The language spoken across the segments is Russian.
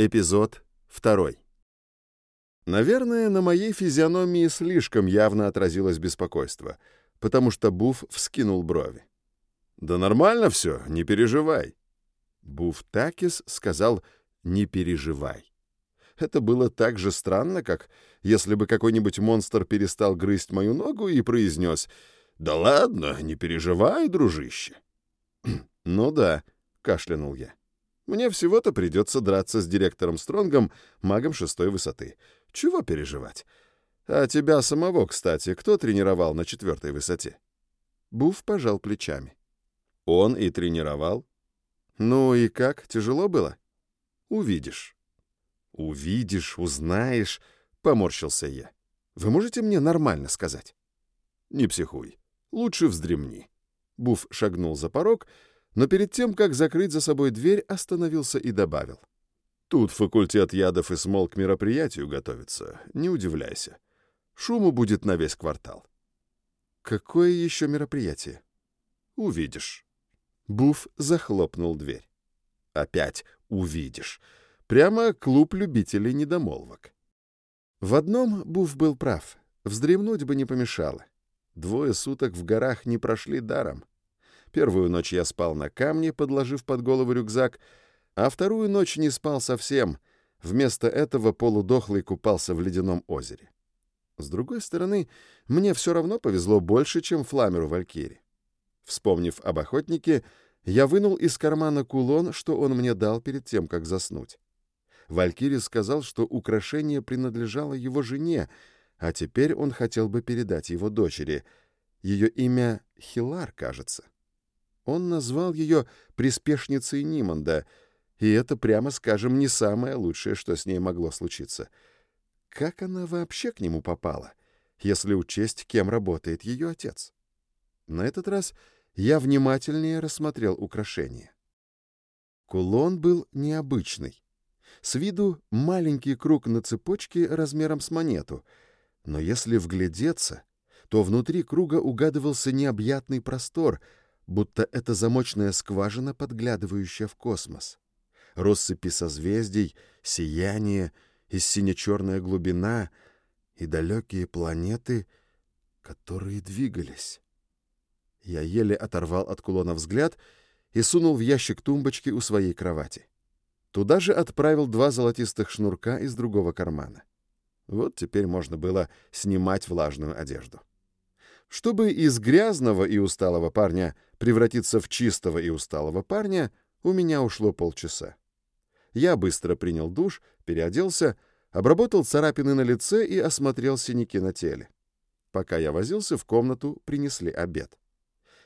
Эпизод второй. Наверное, на моей физиономии слишком явно отразилось беспокойство, потому что Буф вскинул брови. «Да нормально все, не переживай». Буф Такис сказал «не переживай». Это было так же странно, как если бы какой-нибудь монстр перестал грызть мою ногу и произнес «Да ладно, не переживай, дружище». «Ну да», — кашлянул я. Мне всего-то придется драться с директором Стронгом, магом шестой высоты. Чего переживать? А тебя самого, кстати, кто тренировал на четвертой высоте? Буф пожал плечами. Он и тренировал. Ну и как, тяжело было? Увидишь. Увидишь, узнаешь, поморщился я. Вы можете мне нормально сказать? Не психуй. Лучше вздремни. Буф шагнул за порог но перед тем, как закрыть за собой дверь, остановился и добавил. «Тут факультет ядов и смол к мероприятию готовится, не удивляйся. Шуму будет на весь квартал». «Какое еще мероприятие?» «Увидишь». Буф захлопнул дверь. «Опять увидишь. Прямо клуб любителей недомолвок». В одном Буф был прав. Вздремнуть бы не помешало. Двое суток в горах не прошли даром. Первую ночь я спал на камне, подложив под голову рюкзак, а вторую ночь не спал совсем. Вместо этого полудохлый купался в ледяном озере. С другой стороны, мне все равно повезло больше, чем Фламеру Валькири. Вспомнив об охотнике, я вынул из кармана кулон, что он мне дал перед тем, как заснуть. Валькири сказал, что украшение принадлежало его жене, а теперь он хотел бы передать его дочери. Ее имя Хилар, кажется. Он назвал ее приспешницей Нимонда, и это, прямо скажем, не самое лучшее, что с ней могло случиться. Как она вообще к нему попала, если учесть, кем работает ее отец? На этот раз я внимательнее рассмотрел украшение. Кулон был необычный. С виду маленький круг на цепочке размером с монету, но если вглядеться, то внутри круга угадывался необъятный простор — будто это замочная скважина, подглядывающая в космос. Россыпи созвездий, сияние и сине-черная глубина и далекие планеты, которые двигались. Я еле оторвал от кулона взгляд и сунул в ящик тумбочки у своей кровати. Туда же отправил два золотистых шнурка из другого кармана. Вот теперь можно было снимать влажную одежду. Чтобы из грязного и усталого парня превратиться в чистого и усталого парня, у меня ушло полчаса. Я быстро принял душ, переоделся, обработал царапины на лице и осмотрел синяки на теле. Пока я возился, в комнату принесли обед.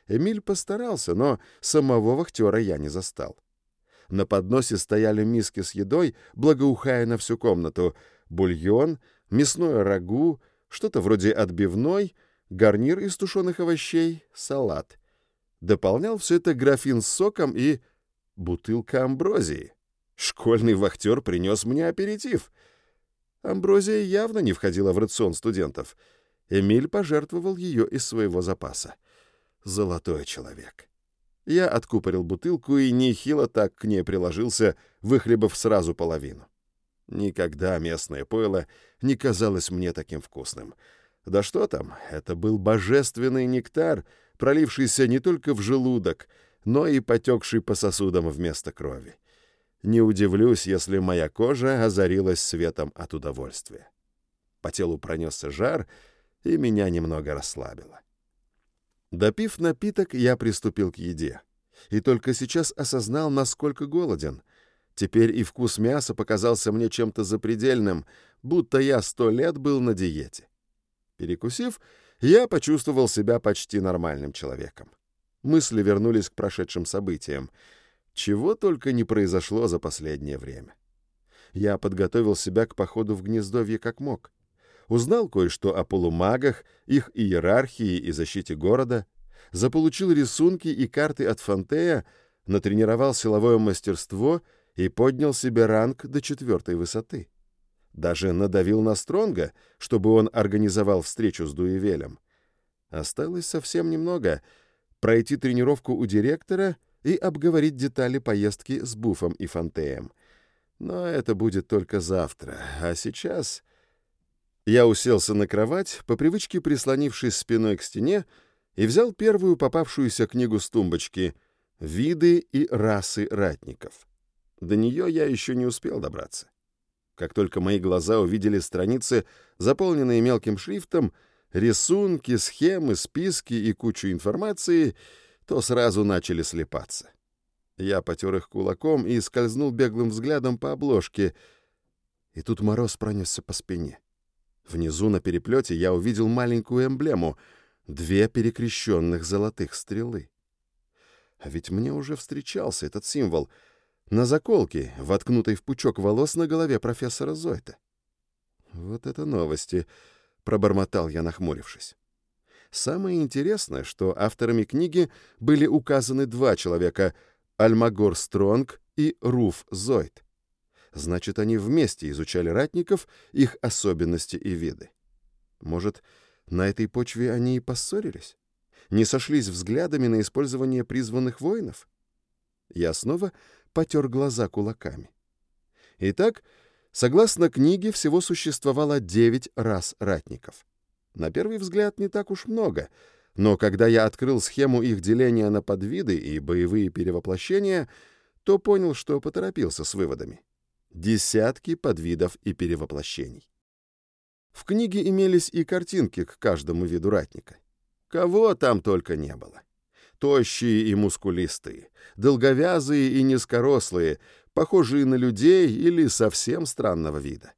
Эмиль постарался, но самого вахтера я не застал. На подносе стояли миски с едой, благоухая на всю комнату, бульон, мясное рагу, что-то вроде отбивной — гарнир из тушеных овощей, салат. Дополнял все это графин с соком и бутылка амброзии. Школьный вахтер принес мне аперитив. Амброзия явно не входила в рацион студентов. Эмиль пожертвовал ее из своего запаса. Золотой человек. Я откупорил бутылку и нехило так к ней приложился, выхлебав сразу половину. Никогда местное пойло не казалось мне таким вкусным — да что там, это был божественный нектар, пролившийся не только в желудок, но и потекший по сосудам вместо крови. Не удивлюсь, если моя кожа озарилась светом от удовольствия. По телу пронесся жар, и меня немного расслабило. Допив напиток, я приступил к еде. И только сейчас осознал, насколько голоден. Теперь и вкус мяса показался мне чем-то запредельным, будто я сто лет был на диете. Перекусив, я почувствовал себя почти нормальным человеком. Мысли вернулись к прошедшим событиям. Чего только не произошло за последнее время. Я подготовил себя к походу в гнездовье как мог. Узнал кое-что о полумагах, их иерархии и защите города, заполучил рисунки и карты от Фантея, натренировал силовое мастерство и поднял себе ранг до четвертой высоты. Даже надавил на Стронга, чтобы он организовал встречу с Дуэвелем. Осталось совсем немного — пройти тренировку у директора и обговорить детали поездки с Буфом и Фантеем. Но это будет только завтра. А сейчас... Я уселся на кровать, по привычке прислонившись спиной к стене, и взял первую попавшуюся книгу с тумбочки «Виды и расы ратников». До нее я еще не успел добраться. Как только мои глаза увидели страницы, заполненные мелким шрифтом, рисунки, схемы, списки и кучу информации, то сразу начали слепаться. Я потер их кулаком и скользнул беглым взглядом по обложке, и тут мороз пронесся по спине. Внизу на переплете я увидел маленькую эмблему — две перекрещенных золотых стрелы. А ведь мне уже встречался этот символ на заколке, воткнутой в пучок волос на голове профессора Зойта. «Вот это новости!» — пробормотал я, нахмурившись. Самое интересное, что авторами книги были указаны два человека — Альмагор Стронг и Руф Зойт. Значит, они вместе изучали ратников, их особенности и виды. Может, на этой почве они и поссорились? Не сошлись взглядами на использование призванных воинов? Я снова потер глаза кулаками. Итак, согласно книге, всего существовало девять рас ратников. На первый взгляд, не так уж много, но когда я открыл схему их деления на подвиды и боевые перевоплощения, то понял, что поторопился с выводами десятки подвидов и перевоплощений. В книге имелись и картинки к каждому виду ратника. Кого там только не было. Тощие и мускулистые, долговязые и низкорослые, похожие на людей или совсем странного вида.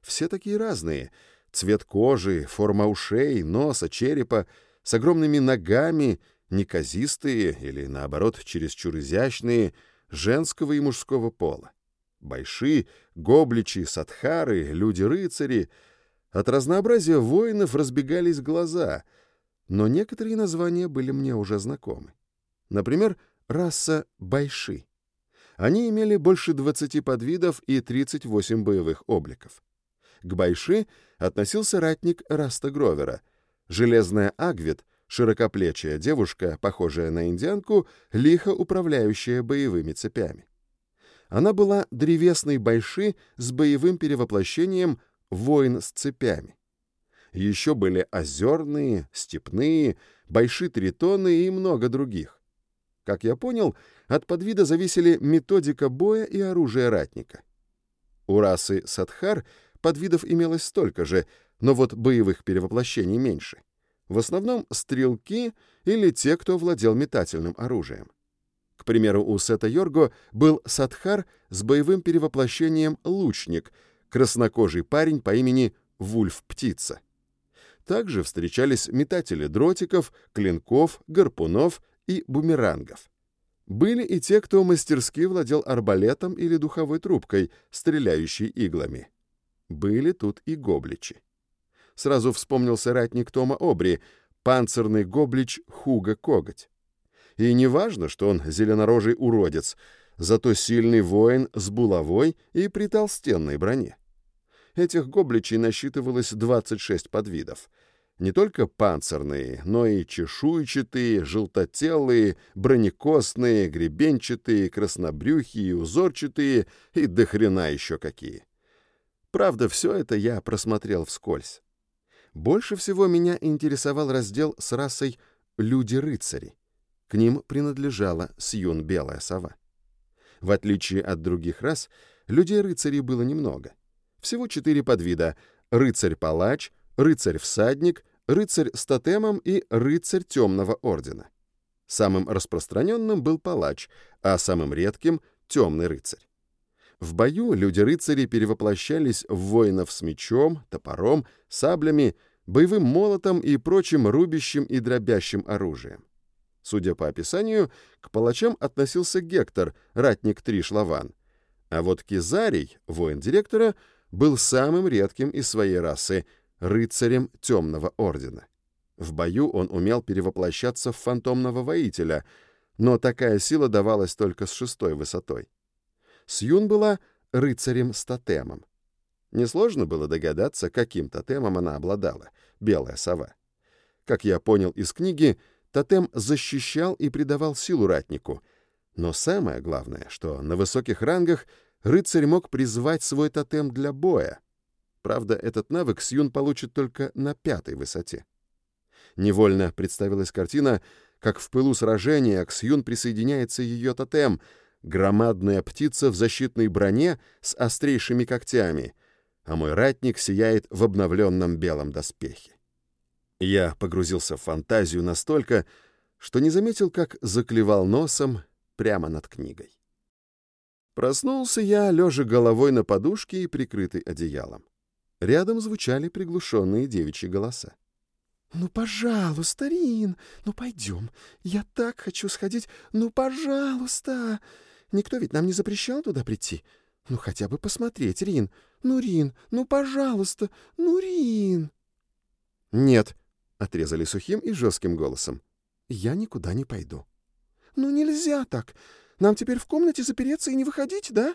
Все такие разные. Цвет кожи, форма ушей, носа, черепа, с огромными ногами, неказистые или, наоборот, чересчур изящные, женского и мужского пола. Байши, гобличи, садхары, люди-рыцари. От разнообразия воинов разбегались глаза, но некоторые названия были мне уже знакомы. Например, раса Байши. Они имели больше 20 подвидов и 38 боевых обликов. К Байши относился ратник Раста Гровера, железная Агвит, широкоплечая девушка, похожая на индианку, лихо управляющая боевыми цепями. Она была древесной байши с боевым перевоплощением воин с цепями. Еще были озерные, степные, байши-тритоны и много других. Как я понял, от подвида зависели методика боя и оружие ратника. У расы Садхар подвидов имелось столько же, но вот боевых перевоплощений меньше. В основном стрелки или те, кто владел метательным оружием. К примеру, у Сета Йорго был Садхар с боевым перевоплощением «Лучник», краснокожий парень по имени Вульф-Птица. Также встречались метатели дротиков, клинков, гарпунов и бумерангов. Были и те, кто мастерски владел арбалетом или духовой трубкой, стреляющей иглами. Были тут и гобличи. Сразу вспомнился ратник Тома Обри, панцирный гоблич Хуга Коготь. И не важно, что он зеленорожий уродец, зато сильный воин с булавой и при толстенной броне. Этих гобличей насчитывалось 26 подвидов. Не только панцирные, но и чешуйчатые, желтотелые, бронекостные, гребенчатые, краснобрюхие, узорчатые и до хрена еще какие. Правда, все это я просмотрел вскользь. Больше всего меня интересовал раздел с расой «люди-рыцари». К ним принадлежала Сьюн Белая Сова. В отличие от других рас, людей-рыцарей было немного. Всего четыре подвида — рыцарь-палач, рыцарь-всадник, рыцарь с тотемом и рыцарь темного ордена. Самым распространенным был палач, а самым редким — темный рыцарь. В бою люди-рыцари перевоплощались в воинов с мечом, топором, саблями, боевым молотом и прочим рубящим и дробящим оружием. Судя по описанию, к палачам относился Гектор, ратник Тришлаван. А вот Кизарий, воин директора, был самым редким из своей расы, рыцарем темного ордена. В бою он умел перевоплощаться в фантомного воителя, но такая сила давалась только с шестой высотой. Сьюн была рыцарем с тотемом. Несложно было догадаться, каким тотемом она обладала, белая сова. Как я понял из книги, Тотем защищал и придавал силу ратнику. Но самое главное, что на высоких рангах рыцарь мог призвать свой тотем для боя. Правда, этот навык Сьюн получит только на пятой высоте. Невольно представилась картина, как в пылу сражения к Сьюн присоединяется ее тотем — громадная птица в защитной броне с острейшими когтями, а мой ратник сияет в обновленном белом доспехе. Я погрузился в фантазию настолько, что не заметил, как заклевал носом прямо над книгой. Проснулся я, лежа головой на подушке и прикрытый одеялом. Рядом звучали приглушенные девичьи голоса. «Ну, пожалуйста, Рин, ну пойдем. Я так хочу сходить. Ну, пожалуйста!» Никто ведь нам не запрещал туда прийти. Ну, хотя бы посмотреть, Рин. Ну, Рин, ну, пожалуйста, ну, Рин. Нет, — отрезали сухим и жестким голосом. Я никуда не пойду. Ну, нельзя так. Нам теперь в комнате запереться и не выходить, да?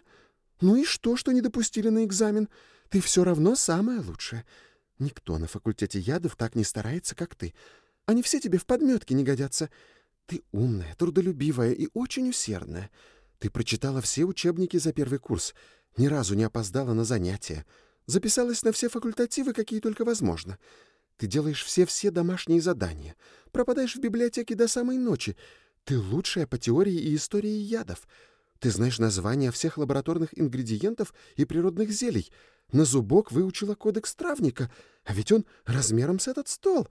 Ну и что, что не допустили на экзамен? Ты все равно самая лучшая. Никто на факультете ядов так не старается, как ты. Они все тебе в подметке не годятся. Ты умная, трудолюбивая и очень усердная. Ты прочитала все учебники за первый курс, ни разу не опоздала на занятия, записалась на все факультативы, какие только возможно. Ты делаешь все-все домашние задания, пропадаешь в библиотеке до самой ночи. Ты лучшая по теории и истории ядов. Ты знаешь названия всех лабораторных ингредиентов и природных зелий. На зубок выучила кодекс травника, а ведь он размером с этот стол.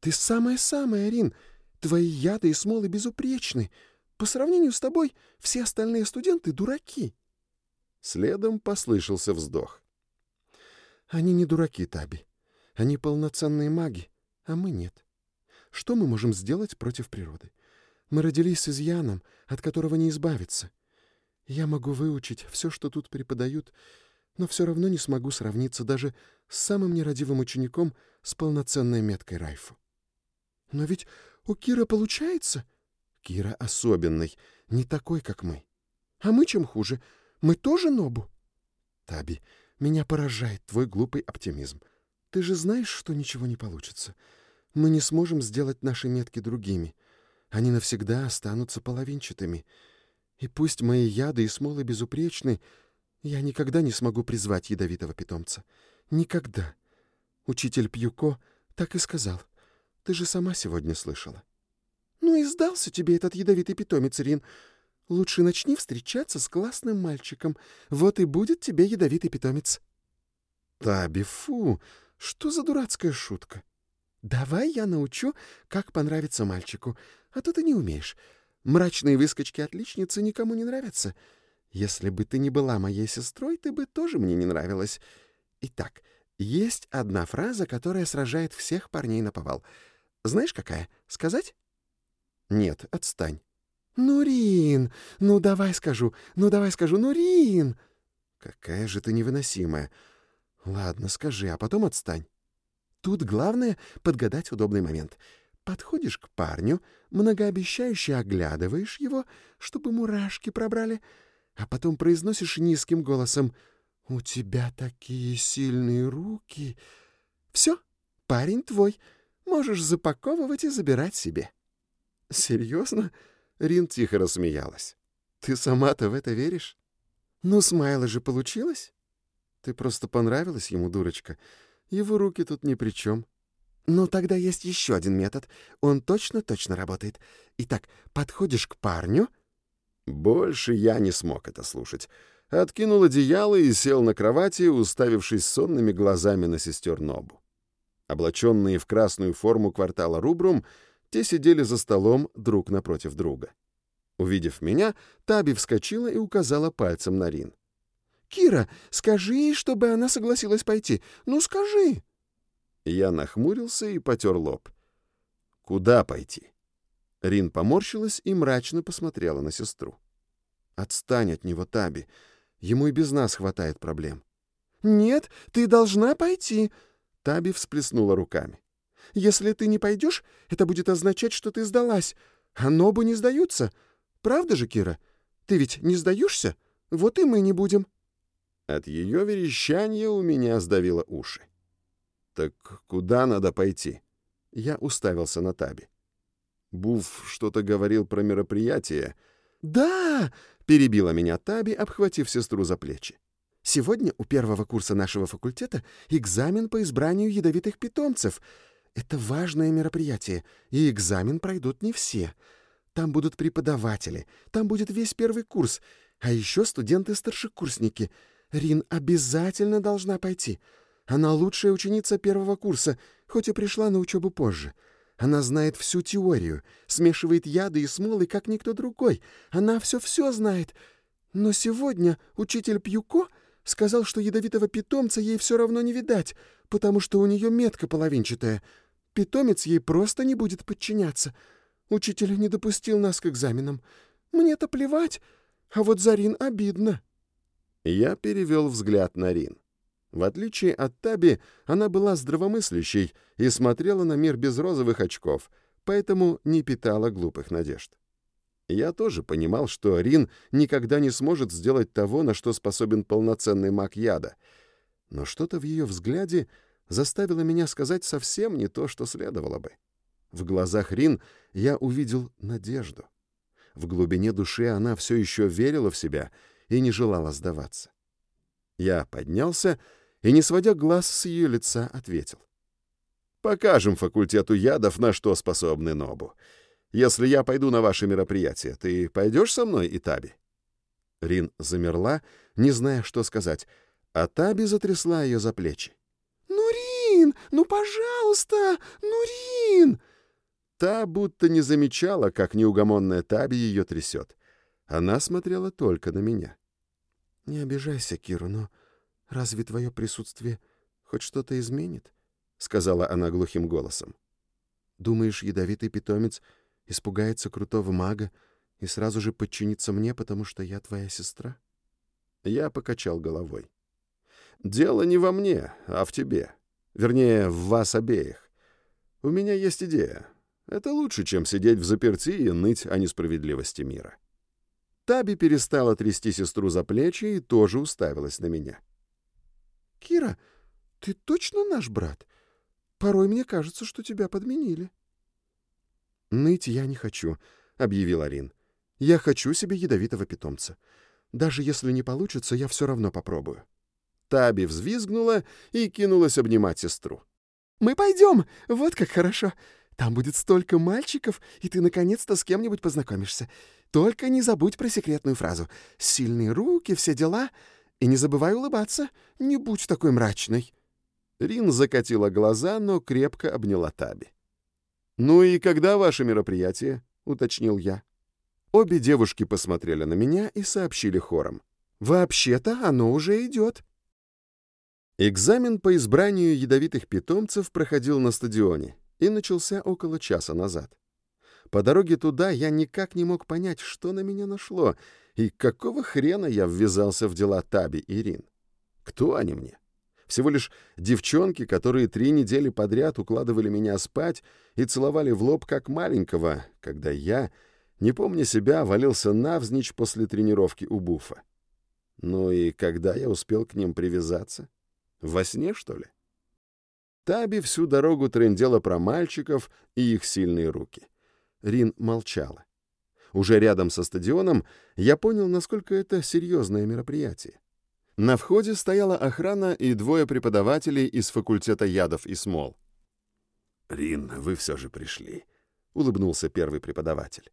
Ты самая-самая, Рин. Твои яды и смолы безупречны. По сравнению с тобой все остальные студенты — дураки. Следом послышался вздох. Они не дураки, Таби. Они полноценные маги, а мы нет. Что мы можем сделать против природы? Мы родились с изъяном, от которого не избавиться. Я могу выучить все, что тут преподают, но все равно не смогу сравниться даже с самым нерадивым учеником с полноценной меткой Райфу. Но ведь у Кира получается — Кира особенный, не такой, как мы. А мы чем хуже? Мы тоже Нобу? Таби, меня поражает твой глупый оптимизм. Ты же знаешь, что ничего не получится. Мы не сможем сделать наши метки другими. Они навсегда останутся половинчатыми. И пусть мои яды и смолы безупречны, я никогда не смогу призвать ядовитого питомца. Никогда. Учитель Пьюко так и сказал. Ты же сама сегодня слышала. «Ну и сдался тебе этот ядовитый питомец, Рин. Лучше начни встречаться с классным мальчиком. Вот и будет тебе ядовитый питомец». «Таби, фу! Что за дурацкая шутка?» «Давай я научу, как понравится мальчику, а то ты не умеешь. Мрачные выскочки-отличницы никому не нравятся. Если бы ты не была моей сестрой, ты бы тоже мне не нравилась. Итак, есть одна фраза, которая сражает всех парней на повал. Знаешь, какая? Сказать?» «Нет, отстань». «Ну, Рин! Ну, давай скажу! Ну, давай скажу! Ну, Рин!» «Какая же ты невыносимая! Ладно, скажи, а потом отстань». Тут главное — подгадать удобный момент. Подходишь к парню, многообещающе оглядываешь его, чтобы мурашки пробрали, а потом произносишь низким голосом «У тебя такие сильные руки!» «Все, парень твой, можешь запаковывать и забирать себе». «Серьезно?» — Рин тихо рассмеялась. «Ты сама-то в это веришь?» «Ну, смайла же получилось?» «Ты просто понравилась ему, дурочка. Его руки тут ни при чем». «Ну, тогда есть еще один метод. Он точно-точно работает. Итак, подходишь к парню...» Больше я не смог это слушать. Откинул одеяло и сел на кровати, уставившись сонными глазами на сестер Нобу. Облаченные в красную форму квартала Рубрум, те сидели за столом друг напротив друга. Увидев меня, Таби вскочила и указала пальцем на Рин. «Кира, скажи ей, чтобы она согласилась пойти. Ну, скажи!» Я нахмурился и потер лоб. «Куда пойти?» Рин поморщилась и мрачно посмотрела на сестру. «Отстань от него, Таби. Ему и без нас хватает проблем». «Нет, ты должна пойти!» Таби всплеснула руками. Если ты не пойдешь, это будет означать, что ты сдалась. А Нобу не сдаются. Правда же, Кира? Ты ведь не сдаешься? Вот и мы не будем». От ее верещания у меня сдавило уши. «Так куда надо пойти?» Я уставился на Таби. Буф что-то говорил про мероприятие. «Да! Перебила меня Таби, обхватив сестру за плечи. «Сегодня у первого курса нашего факультета экзамен по избранию ядовитых питомцев. Это важное мероприятие, и экзамен пройдут не все. Там будут преподаватели, там будет весь первый курс, а еще студенты-старшекурсники. Рин обязательно должна пойти. Она лучшая ученица первого курса, хоть и пришла на учебу позже. Она знает всю теорию, смешивает яды и смолы, как никто другой. Она все-все знает. Но сегодня учитель Пьюко сказал, что ядовитого питомца ей все равно не видать, потому что у нее метка половинчатая. Питомец ей просто не будет подчиняться. Учитель не допустил нас к экзаменам. Мне-то плевать, а вот за Рин обидно. Я перевел взгляд на Рин. В отличие от Таби, она была здравомыслящей и смотрела на мир без розовых очков, поэтому не питала глупых надежд. Я тоже понимал, что Рин никогда не сможет сделать того, на что способен полноценный маг яда. Но что-то в ее взгляде заставило меня сказать совсем не то, что следовало бы. В глазах Рин я увидел надежду. В глубине души она все еще верила в себя и не желала сдаваться. Я поднялся и, не сводя глаз с ее лица, ответил. «Покажем факультету ядов, на что способны Нобу. Если я пойду на ваше мероприятие, ты пойдешь со мной, Итаби?» Рин замерла, не зная, что сказать, а Таби затрясла ее за плечи. «Ну, Рин, ну, пожалуйста, ну, Рин!» Та будто не замечала, как неугомонная Таби ее трясет. Она смотрела только на меня. «Не обижайся, Киру, но разве твое присутствие хоть что-то изменит?» — сказала она глухим голосом. «Думаешь, ядовитый питомец испугается крутого мага и сразу же подчинится мне, потому что я твоя сестра?» Я покачал головой. «Дело не во мне, а в тебе. Вернее, в вас обеих. У меня есть идея. Это лучше, чем сидеть в заперти и ныть о несправедливости мира». Таби перестала трясти сестру за плечи и тоже уставилась на меня. «Кира, ты точно наш брат? Порой мне кажется, что тебя подменили». «Ныть я не хочу», — объявил Арин. «Я хочу себе ядовитого питомца. Даже если не получится, я все равно попробую». Таби взвизгнула и кинулась обнимать сестру. «Мы пойдем! Вот как хорошо! Там будет столько мальчиков, и ты наконец-то с кем-нибудь познакомишься. Только не забудь про секретную фразу. Сильные руки, все дела. И не забывай улыбаться. Не будь такой мрачной». Рин закатила глаза, но крепко обняла Таби. «Ну и когда ваше мероприятие?» — уточнил я. Обе девушки посмотрели на меня и сообщили хором. «Вообще-то оно уже идет». Экзамен по избранию ядовитых питомцев проходил на стадионе и начался около часа назад. По дороге туда я никак не мог понять, что на меня нашло, и какого хрена я ввязался в дела Таби и Рин. Кто они мне? Всего лишь девчонки, которые три недели подряд укладывали меня спать и целовали в лоб как маленького, когда я, не помня себя, валился навзничь после тренировки у Буфа. Ну и когда я успел к ним привязаться? Во сне, что ли? Таби всю дорогу трындела про мальчиков и их сильные руки. Рин молчала. Уже рядом со стадионом я понял, насколько это серьезное мероприятие. На входе стояла охрана и двое преподавателей из факультета ядов и смол. «Рин, вы все же пришли», — улыбнулся первый преподаватель.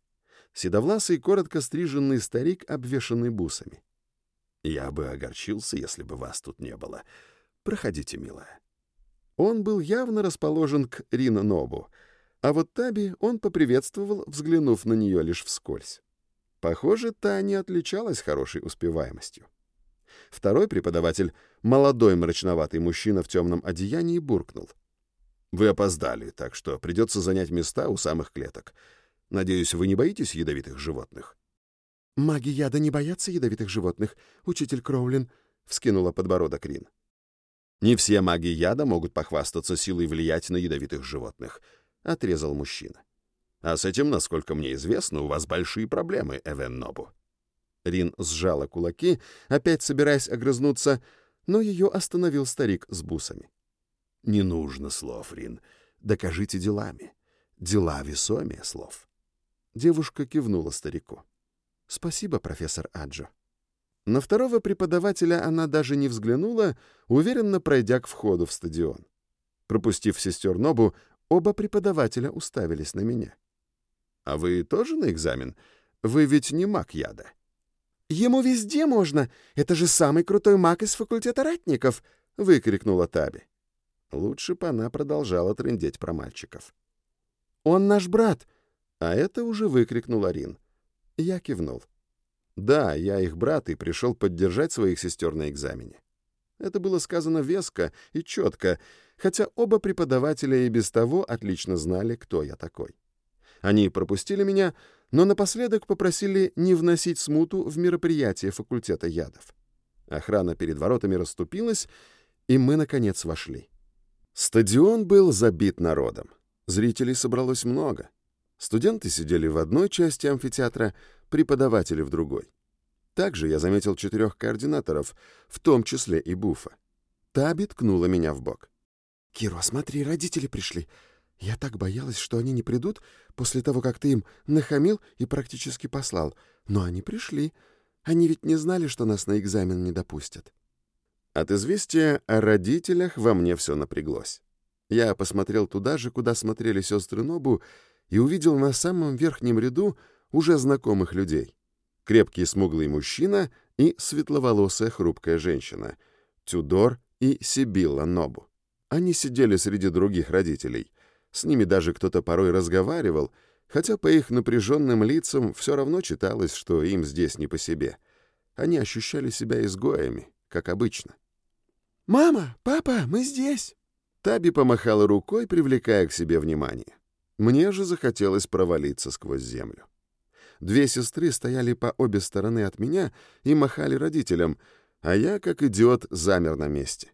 Седовласый, коротко стриженный старик, обвешанный бусами. «Я бы огорчился, если бы вас тут не было. Проходите, милая». Он был явно расположен к Рин Нобу, а вот Таби он поприветствовал, взглянув на нее лишь вскользь. Похоже, та не отличалась хорошей успеваемостью. Второй преподаватель, молодой мрачноватый мужчина в темном одеянии, буркнул. «Вы опоздали, так что придется занять места у самых клеток. Надеюсь, вы не боитесь ядовитых животных?» «Маги яда не боятся ядовитых животных, учитель Кроулин», — вскинула подбородок Рин. «Не все маги яда могут похвастаться силой влиять на ядовитых животных», — отрезал мужчина. «А с этим, насколько мне известно, у вас большие проблемы, Эвен Нобу». Рин сжала кулаки, опять собираясь огрызнуться, но ее остановил старик с бусами. «Не нужно слов, Рин. Докажите делами. Дела весомее слов». Девушка кивнула старику. Спасибо, профессор Аджо. На второго преподавателя она даже не взглянула, уверенно пройдя к входу в стадион. Пропустив сестер Нобу, оба преподавателя уставились на меня. «А вы тоже на экзамен? Вы ведь не маг яда». «Ему везде можно! Это же самый крутой маг из факультета ратников!» — выкрикнула Таби. Лучше бы она продолжала трындеть про мальчиков. «Он наш брат!» А это уже выкрикнул Арин. Я кивнул. Да, я их брат и пришел поддержать своих сестер на экзамене. Это было сказано веско и четко, хотя оба преподавателя и без того отлично знали, кто я такой. Они пропустили меня, но напоследок попросили не вносить смуту в мероприятие факультета ядов. Охрана перед воротами расступилась, и мы, наконец, вошли. Стадион был забит народом. Зрителей собралось много. Студенты сидели в одной части амфитеатра, преподаватели в другой. Также я заметил четырех координаторов, в том числе и Буфа. Таби ткнула меня в бок. «Киро, смотри, родители пришли. Я так боялась, что они не придут после того, как ты им нахамил и практически послал. Но они пришли. Они ведь не знали, что нас на экзамен не допустят». От известия о родителях во мне все напряглось. Я посмотрел туда же, куда смотрели сестры Нобу, и увидел на самом верхнем ряду уже знакомых людей. Крепкий смуглый мужчина и светловолосая хрупкая женщина, Тюдор и Сибилла Нобу. Они сидели среди других родителей. С ними даже кто-то порой разговаривал, хотя по их напряженным лицам все равно читалось, что им здесь не по себе. Они ощущали себя изгоями, как обычно. «Мама, папа, мы здесь!» Таби помахала рукой, привлекая к себе внимание. Мне же захотелось провалиться сквозь землю. Две сестры стояли по обе стороны от меня и махали родителям, а я, как идиот, замер на месте.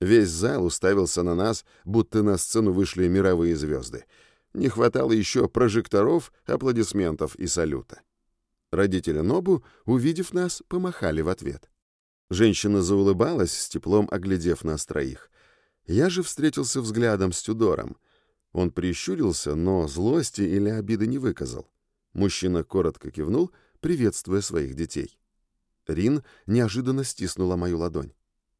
Весь зал уставился на нас, будто на сцену вышли мировые звезды. Не хватало еще прожекторов, аплодисментов и салюта. Родители Нобу, увидев нас, помахали в ответ. Женщина заулыбалась, с теплом оглядев нас троих. Я же встретился взглядом с Тюдором. Он прищурился, но злости или обиды не выказал. Мужчина коротко кивнул, приветствуя своих детей. Рин неожиданно стиснула мою ладонь.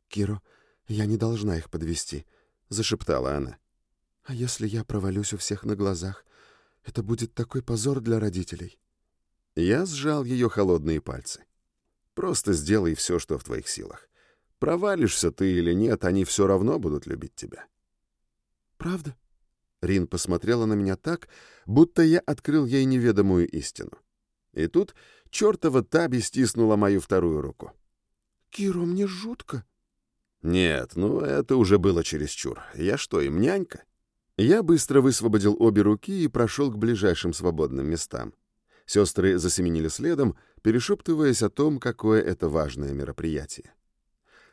«Киро, я не должна их подвести, зашептала она. «А если я провалюсь у всех на глазах? Это будет такой позор для родителей». Я сжал ее холодные пальцы. «Просто сделай все, что в твоих силах. Провалишься ты или нет, они все равно будут любить тебя». «Правда?» Рин посмотрела на меня так, будто я открыл ей неведомую истину. И тут чертова Таби стиснула мою вторую руку. «Киро, мне жутко». «Нет, ну это уже было чересчур. Я что, им нянька?» Я быстро высвободил обе руки и прошел к ближайшим свободным местам. Сестры засеменили следом, перешептываясь о том, какое это важное мероприятие.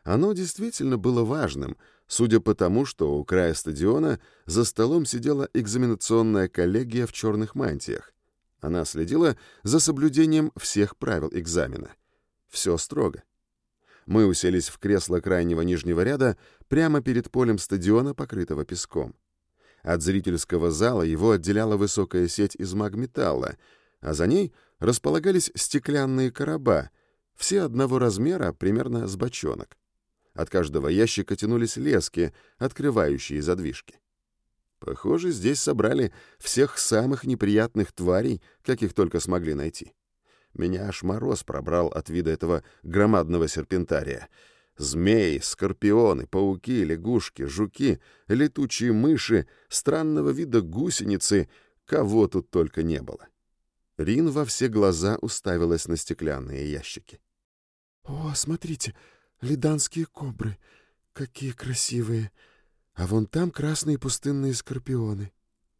Оно действительно было важным — Судя по тому, что у края стадиона за столом сидела экзаменационная коллегия в черных мантиях. Она следила за соблюдением всех правил экзамена. Все строго. Мы уселись в кресло крайнего нижнего ряда прямо перед полем стадиона, покрытого песком. От зрительского зала его отделяла высокая сеть из магметалла, а за ней располагались стеклянные короба, все одного размера, примерно с бочонок. От каждого ящика тянулись лески, открывающие задвижки. Похоже, здесь собрали всех самых неприятных тварей, каких только смогли найти. Меня аж мороз пробрал от вида этого громадного серпентария. Змеи, скорпионы, пауки, лягушки, жуки, летучие мыши, странного вида гусеницы, кого тут только не было. Рин во все глаза уставилась на стеклянные ящики. «О, смотрите, Лиданские кобры. Какие красивые. А вон там красные пустынные скорпионы.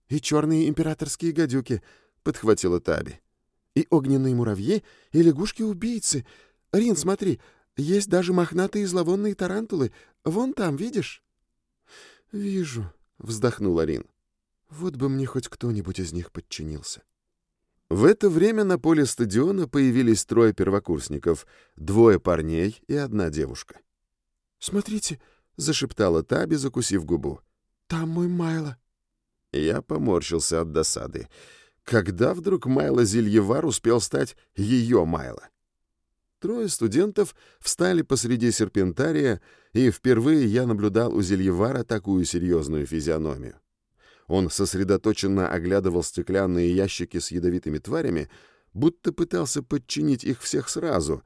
И черные императорские гадюки, — подхватила Таби. И огненные муравьи, и лягушки-убийцы. Рин, смотри, есть даже мохнатые зловонные тарантулы. Вон там, видишь? — Вижу, — вздохнула Рин. Вот бы мне хоть кто-нибудь из них подчинился. В это время на поле стадиона появились трое первокурсников, двое парней и одна девушка. «Смотрите», — зашептала Таби, закусив губу. «Там мой Майло». Я поморщился от досады. Когда вдруг Майло Зельевар успел стать ее Майло? Трое студентов встали посреди серпентария, и впервые я наблюдал у Зельевара такую серьезную физиономию. Он сосредоточенно оглядывал стеклянные ящики с ядовитыми тварями, будто пытался подчинить их всех сразу,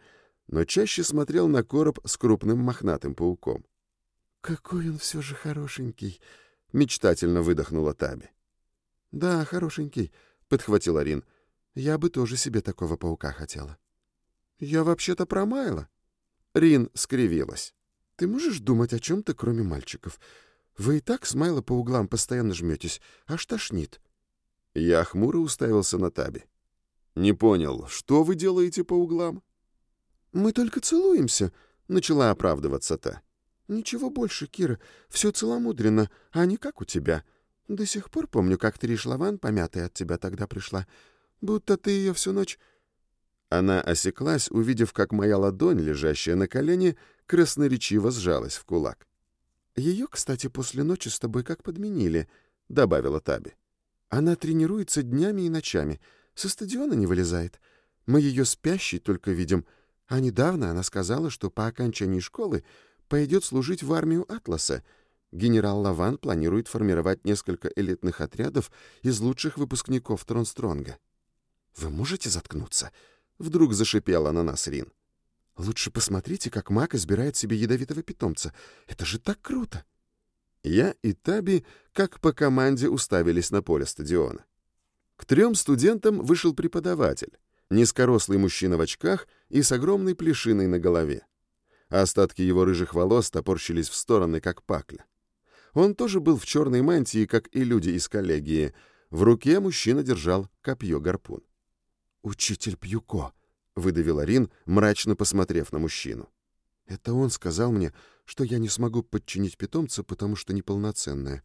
но чаще смотрел на короб с крупным мохнатым пауком. «Какой он все же хорошенький!» — мечтательно выдохнула Таби. «Да, хорошенький», — подхватил Арин. «Я бы тоже себе такого паука хотела». «Я вообще-то промаяла». Рин скривилась. «Ты можешь думать о чем-то, кроме мальчиков? Вы и так с Майло по углам постоянно жметесь, аж тошнит». Я хмуро уставился на Таби. «Не понял, что вы делаете по углам?» «Мы только целуемся», — начала оправдываться та. «Ничего больше, Кира, все целомудренно, а не как у тебя. До сих пор помню, как три шлаван помятая от тебя тогда пришла. Будто ты ее всю ночь...» Она осеклась, увидев, как моя ладонь, лежащая на колене, красноречиво сжалась в кулак. «Ее, кстати, после ночи с тобой как подменили», — добавила Таби. «Она тренируется днями и ночами, со стадиона не вылезает. Мы ее спящей только видим, а недавно она сказала, что по окончании школы пойдет служить в армию Атласа. Генерал Лаван планирует формировать несколько элитных отрядов из лучших выпускников Тронстронга». «Вы можете заткнуться?» — вдруг зашипела на нас Рин. Лучше посмотрите, как маг избирает себе ядовитого питомца. Это же так круто!» Я и Таби, как по команде, уставились на поле стадиона. К трем студентам вышел преподаватель, низкорослый мужчина в очках и с огромной плешиной на голове. Остатки его рыжих волос топорщились в стороны, как пакля. Он тоже был в черной мантии, как и люди из коллегии. В руке мужчина держал копье-гарпун. «Учитель Пьюко», — выдавил Арин, мрачно посмотрев на мужчину. «Это он сказал мне, что я не смогу подчинить питомца, потому что неполноценная,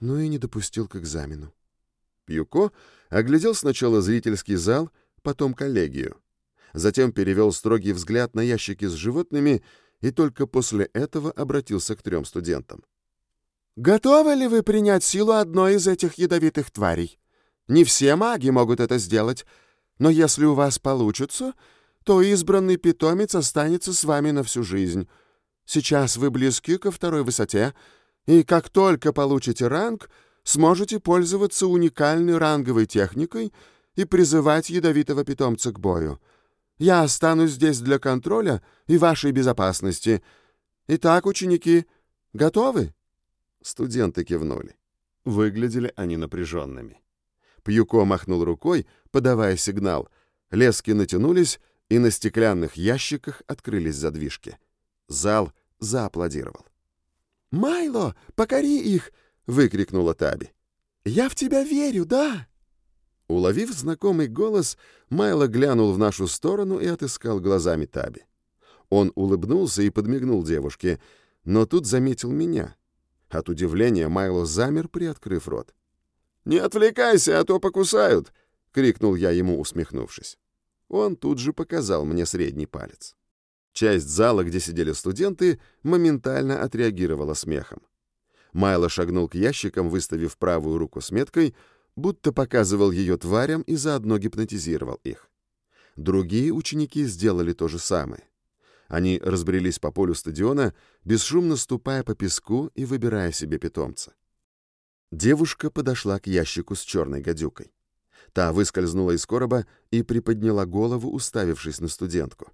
но и не допустил к экзамену». Пьюко оглядел сначала зрительский зал, потом коллегию. Затем перевел строгий взгляд на ящики с животными и только после этого обратился к трем студентам. «Готовы ли вы принять силу одной из этих ядовитых тварей? Не все маги могут это сделать, но если у вас получится, то избранный питомец останется с вами на всю жизнь. Сейчас вы близки ко второй высоте, и как только получите ранг, сможете пользоваться уникальной ранговой техникой и призывать ядовитого питомца к бою. Я останусь здесь для контроля и вашей безопасности. Итак, ученики, готовы?» Студенты кивнули. Выглядели они напряженными. Пьюко махнул рукой, подавая сигнал. Лески натянулись, и на стеклянных ящиках открылись задвижки. Зал зааплодировал. «Майло, покори их!» — выкрикнула Таби. «Я в тебя верю, да?» Уловив знакомый голос, Майло глянул в нашу сторону и отыскал глазами Таби. Он улыбнулся и подмигнул девушке, но тут заметил меня. От удивления Майло замер, приоткрыв рот. «Не отвлекайся, а то покусают!» — крикнул я ему, усмехнувшись. Он тут же показал мне средний палец. Часть зала, где сидели студенты, моментально отреагировала смехом. Майло шагнул к ящикам, выставив правую руку с меткой, будто показывал ее тварям и заодно гипнотизировал их. Другие ученики сделали то же самое. Они разбрелись по полю стадиона, бесшумно ступая по песку и выбирая себе питомца. Девушка подошла к ящику с черной гадюкой. Та выскользнула из короба и приподняла голову, уставившись на студентку.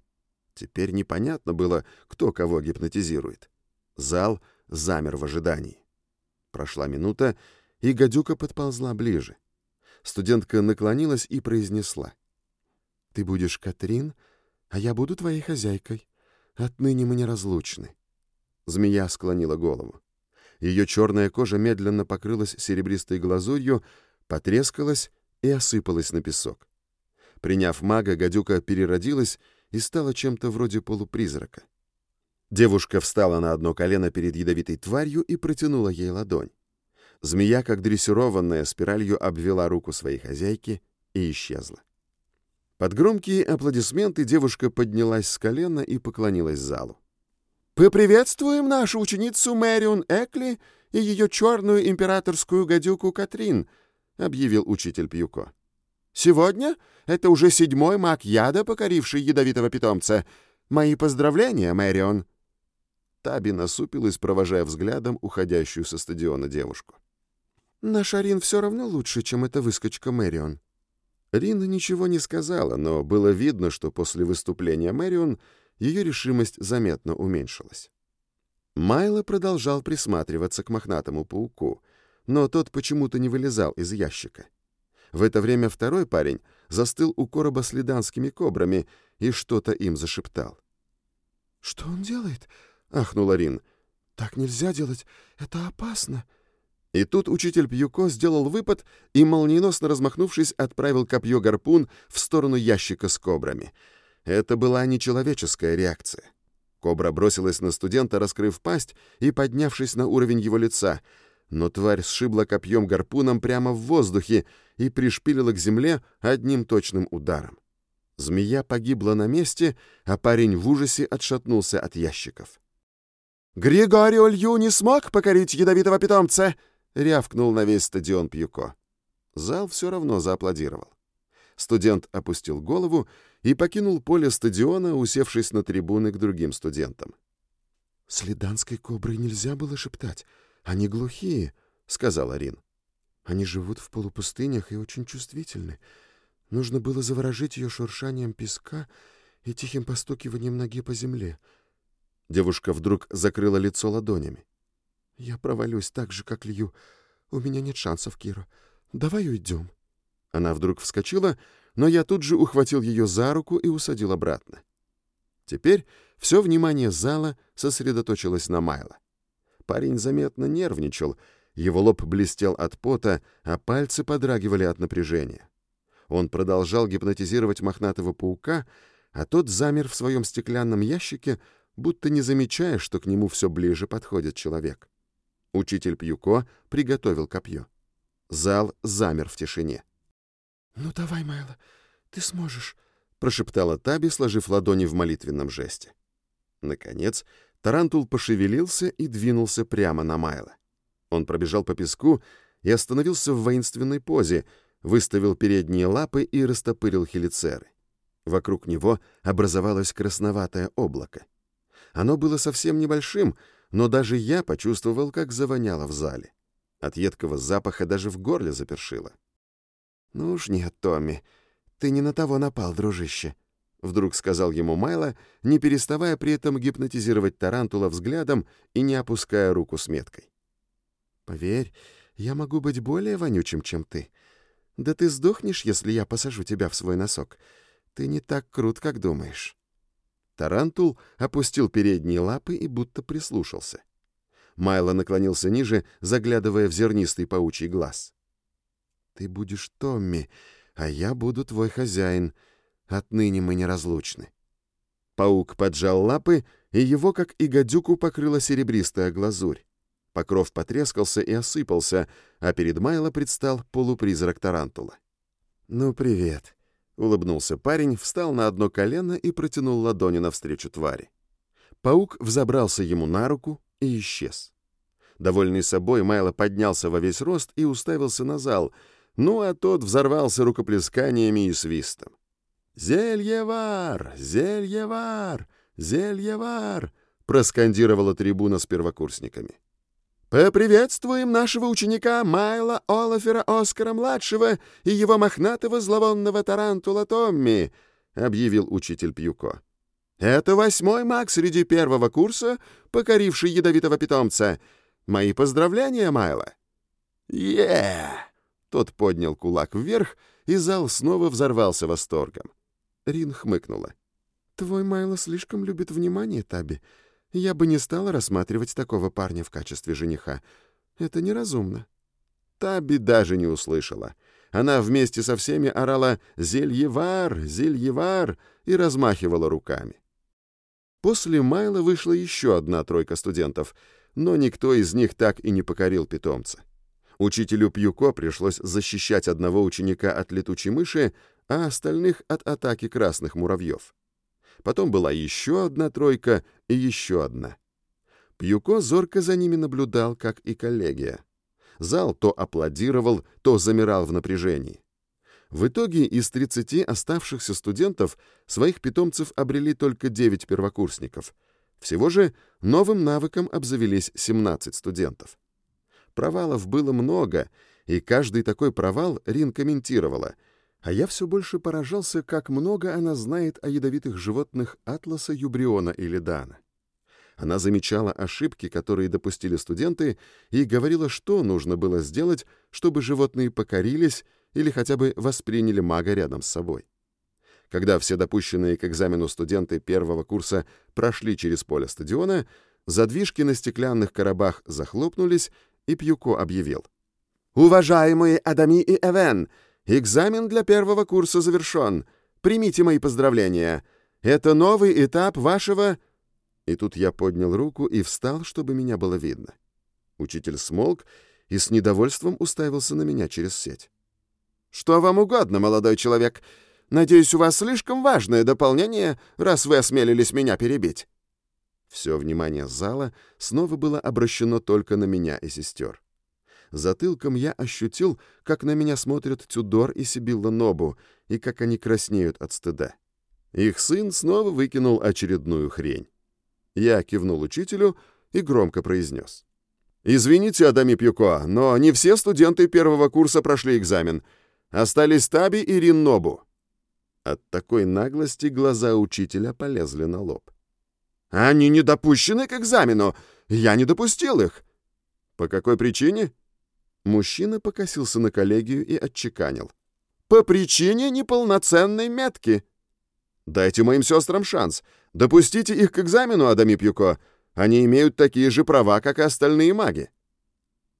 Теперь непонятно было, кто кого гипнотизирует. Зал замер в ожидании. Прошла минута, и гадюка подползла ближе. Студентка наклонилась и произнесла. «Ты будешь Катрин, а я буду твоей хозяйкой. Отныне мы неразлучны». Змея склонила голову. Ее черная кожа медленно покрылась серебристой глазурью, потрескалась и осыпалась на песок. Приняв мага, гадюка переродилась и стала чем-то вроде полупризрака. Девушка встала на одно колено перед ядовитой тварью и протянула ей ладонь. Змея, как дрессированная, спиралью обвела руку своей хозяйки и исчезла. Под громкие аплодисменты девушка поднялась с колена и поклонилась залу. «Поприветствуем нашу ученицу Мэрион Экли и ее черную императорскую гадюку Катрин», — объявил учитель Пьюко. Сегодня это уже седьмой маг яда, покоривший ядовитого питомца. Мои поздравления, Мэрион!» Таби насупилась, провожая взглядом уходящую со стадиона девушку. «Наш Арин все равно лучше, чем эта выскочка Мэрион». Рина ничего не сказала, но было видно, что после выступления Мэрион ее решимость заметно уменьшилась. Майло продолжал присматриваться к мохнатому пауку, но тот почему-то не вылезал из ящика. В это время второй парень застыл у короба с лиданскими кобрами и что-то им зашептал. «Что он делает?» — ахнула Рин. «Так нельзя делать, это опасно». И тут учитель Пьюко сделал выпад и, молниеносно размахнувшись, отправил копье-гарпун в сторону ящика с кобрами. Это была нечеловеческая реакция. Кобра бросилась на студента, раскрыв пасть и поднявшись на уровень его лица, но тварь сшибла копьем-гарпуном прямо в воздухе и пришпилила к земле одним точным ударом. Змея погибла на месте, а парень в ужасе отшатнулся от ящиков. «Григорио Лью не смог покорить ядовитого питомца!» — рявкнул на весь стадион Пьюко. Зал все равно зааплодировал. Студент опустил голову и покинул поле стадиона, усевшись на трибуны к другим студентам. «С лиданской коброй нельзя было шептать. Они глухие», — сказал Арин. «Они живут в полупустынях и очень чувствительны. Нужно было заворожить ее шуршанием песка и тихим постукиванием ноги по земле». Девушка вдруг закрыла лицо ладонями. «Я провалюсь так же, как Лью. У меня нет шансов, Кира. Давай уйдем». Она вдруг вскочила, но я тут же ухватил ее за руку и усадил обратно. Теперь все внимание зала сосредоточилось на Майло. Парень заметно нервничал, его лоб блестел от пота, а пальцы подрагивали от напряжения. Он продолжал гипнотизировать мохнатого паука, а тот замер в своем стеклянном ящике, будто не замечая, что к нему все ближе подходит человек. Учитель Пьюко приготовил копье. Зал замер в тишине. «Ну давай, Майло, ты сможешь», — прошептала Таби, сложив ладони в молитвенном жесте. Наконец, тарантул пошевелился и двинулся прямо на Майло. Он пробежал по песку и остановился в воинственной позе, выставил передние лапы и растопырил хелицеры. Вокруг него образовалось красноватое облако. Оно было совсем небольшим, но даже я почувствовал, как завоняло в зале. От едкого запаха даже в горле запершило. «Ну уж нет, Томми, ты не на того напал, дружище», — вдруг сказал ему Майло, не переставая при этом гипнотизировать тарантула взглядом и не опуская руку с меткой. «Поверь, я могу быть более вонючим, чем ты. Да ты сдохнешь, если я посажу тебя в свой носок. Ты не так крут, как думаешь». Тарантул опустил передние лапы и будто прислушался. Майло наклонился ниже, заглядывая в зернистый паучий глаз. Ты будешь Томми, а я буду твой хозяин. Отныне мы неразлучны». Паук поджал лапы, и его, как и гадюку, покрыла серебристая глазурь. Покров потрескался и осыпался, а перед Майло предстал полупризрак тарантула. «Ну, привет», — улыбнулся парень, встал на одно колено и протянул ладони навстречу твари. Паук взобрался ему на руку и исчез. Довольный собой, Майло поднялся во весь рост и уставился на зал — ну а тот взорвался рукоплесканиями и свистом. «Зельевар! Зельевар! Зельевар!» — проскандировала трибуна с первокурсниками. «Поприветствуем нашего ученика Майла Олафера Оскара-младшего и его мохнатого зловонного тарантула Томми», — объявил учитель Пьюко. «Это восьмой маг среди первого курса, покоривший ядовитого питомца. Мои поздравления, Майла!» «Е-е-е!» Тот поднял кулак вверх, и зал снова взорвался восторгом. Рин хмыкнула. «Твой Майло слишком любит внимание, Таби. Я бы не стала рассматривать такого парня в качестве жениха. Это неразумно». Таби даже не услышала. Она вместе со всеми орала «Зельевар! Зельевар!» и размахивала руками. После Майла вышла еще одна тройка студентов, но никто из них так и не покорил питомца. Учителю Пьюко пришлось защищать одного ученика от летучей мыши, а остальных от атаки красных муравьев. Потом была еще одна тройка и еще одна. Пьюко зорко за ними наблюдал, как и коллегия. Зал то аплодировал, то замирал в напряжении. В итоге из 30 оставшихся студентов своих питомцев обрели только 9 первокурсников. Всего же новым навыком обзавелись 17 студентов. Провалов было много, и каждый такой провал Рин комментировала, а я все больше поражался, как много она знает о ядовитых животных Атласа, Юбриона или Дана. Она замечала ошибки, которые допустили студенты, и говорила, что нужно было сделать, чтобы животные покорились или хотя бы восприняли мага рядом с собой. Когда все допущенные к экзамену студенты первого курса прошли через поле стадиона, задвижки на стеклянных коробах захлопнулись, и Пьюко объявил. «Уважаемые Адами и Эвен, экзамен для первого курса завершен. Примите мои поздравления. Это новый этап вашего...» И тут я поднял руку и встал, чтобы меня было видно. Учитель смолк и с недовольством уставился на меня через сеть. «Что вам угодно, молодой человек? Надеюсь, у вас слишком важное дополнение, раз вы осмелились меня перебить». Все внимание зала снова было обращено только на меня и сестер. Затылком я ощутил, как на меня смотрят Тюдор и Сибилла Нобу, и как они краснеют от стыда. Их сын снова выкинул очередную хрень. Я кивнул учителю и громко произнес. «Извините, Адами Пьюко, но не все студенты первого курса прошли экзамен. Остались Таби и Рин Нобу». От такой наглости глаза учителя полезли на лоб. «Они не допущены к экзамену! Я не допустил их!» «По какой причине?» Мужчина покосился на коллегию и отчеканил. «По причине неполноценной метки!» «Дайте моим сестрам шанс. Допустите их к экзамену, Адами Пьюко. Они имеют такие же права, как и остальные маги».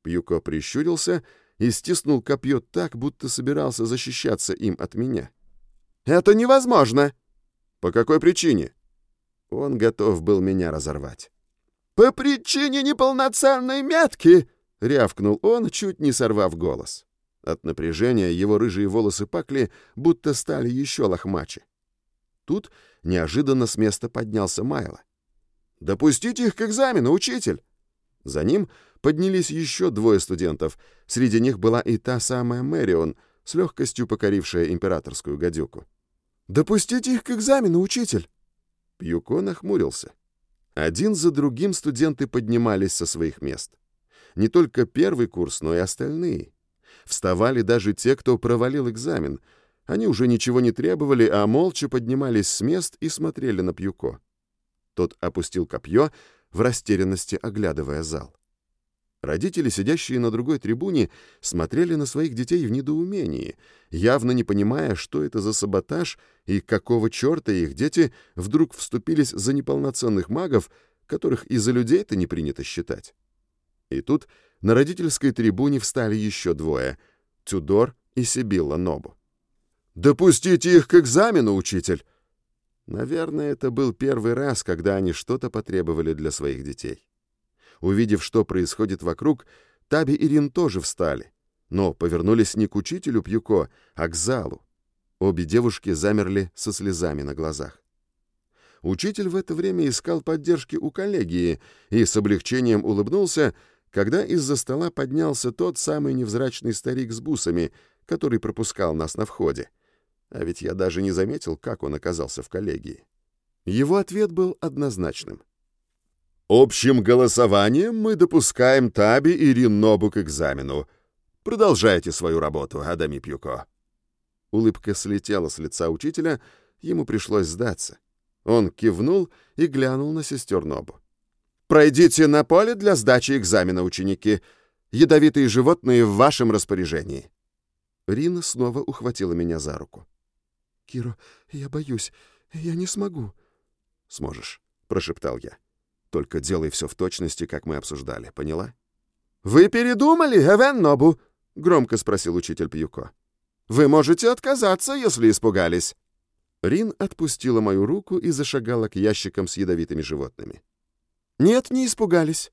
Пьюко прищурился и стиснул копье так, будто собирался защищаться им от меня. «Это невозможно!» «По какой причине?» Он готов был меня разорвать. «По причине неполноценной метки!» — рявкнул он, чуть не сорвав голос. От напряжения его рыжие волосы пакли, будто стали еще лохмаче. Тут неожиданно с места поднялся Майло. «Допустите их к экзамену, учитель!» За ним поднялись еще двое студентов. Среди них была и та самая Мэрион, с легкостью покорившая императорскую гадюку. «Допустите их к экзамену, учитель!» Пьюко нахмурился. Один за другим студенты поднимались со своих мест. Не только первый курс, но и остальные. Вставали даже те, кто провалил экзамен. Они уже ничего не требовали, а молча поднимались с мест и смотрели на Пьюко. Тот опустил копье, в растерянности оглядывая зал. Родители, сидящие на другой трибуне, смотрели на своих детей в недоумении, явно не понимая, что это за саботаж и какого черта их дети вдруг вступились за неполноценных магов, которых и за людей-то не принято считать. И тут на родительской трибуне встали еще двое — Тюдор и Сибилла Нобу. «Допустите их к экзамену, учитель!» Наверное, это был первый раз, когда они что-то потребовали для своих детей. Увидев, что происходит вокруг, Таби и Рин тоже встали, но повернулись не к учителю Пьюко, а к залу. Обе девушки замерли со слезами на глазах. Учитель в это время искал поддержки у коллегии и с облегчением улыбнулся, когда из-за стола поднялся тот самый невзрачный старик с бусами, который пропускал нас на входе. А ведь я даже не заметил, как он оказался в коллегии. Его ответ был однозначным. Общим голосованием мы допускаем Таби и Риннобу к экзамену. Продолжайте свою работу, Адами Пьюко». Улыбка слетела с лица учителя, ему пришлось сдаться. Он кивнул и глянул на сестер Нобу. «Пройдите на поле для сдачи экзамена, ученики. Ядовитые животные в вашем распоряжении». Рина снова ухватила меня за руку. «Киро, я боюсь. Я не смогу». «Сможешь», — прошептал я. Только делай все в точности, как мы обсуждали, поняла? «Вы передумали, Эвен Нобу?» — громко спросил учитель Пьюко. «Вы можете отказаться, если испугались». Рин отпустила мою руку и зашагала к ящикам с ядовитыми животными. «Нет, не испугались».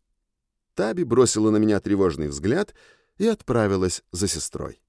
Таби бросила на меня тревожный взгляд и отправилась за сестрой.